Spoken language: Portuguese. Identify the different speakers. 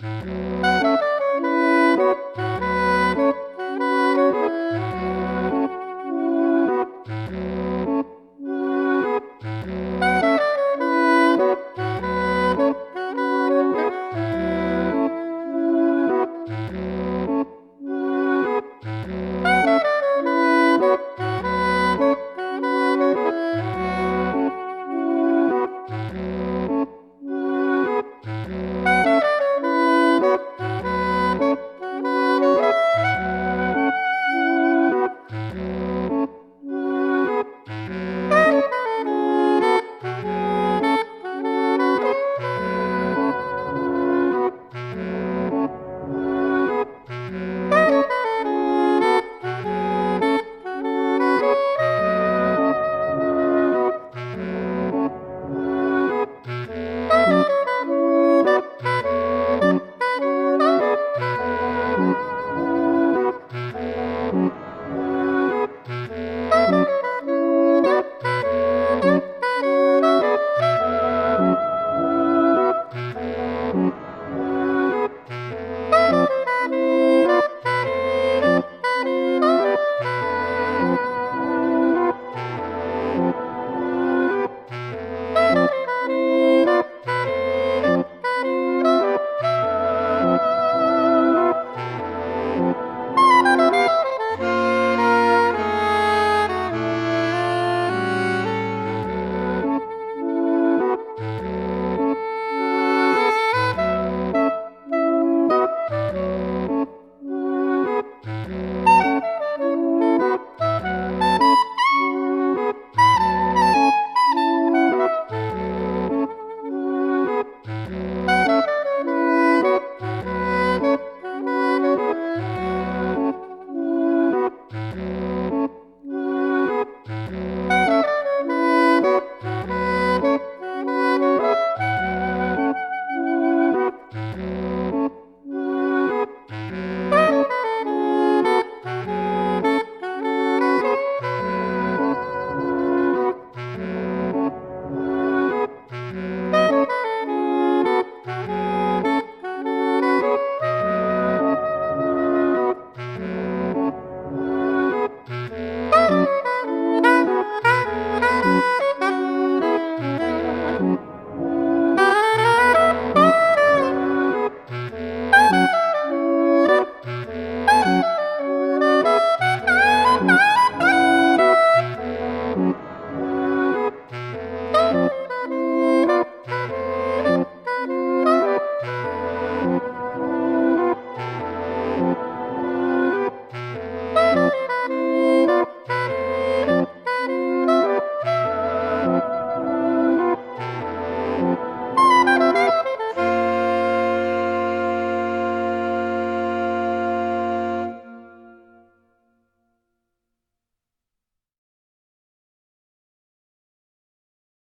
Speaker 1: Música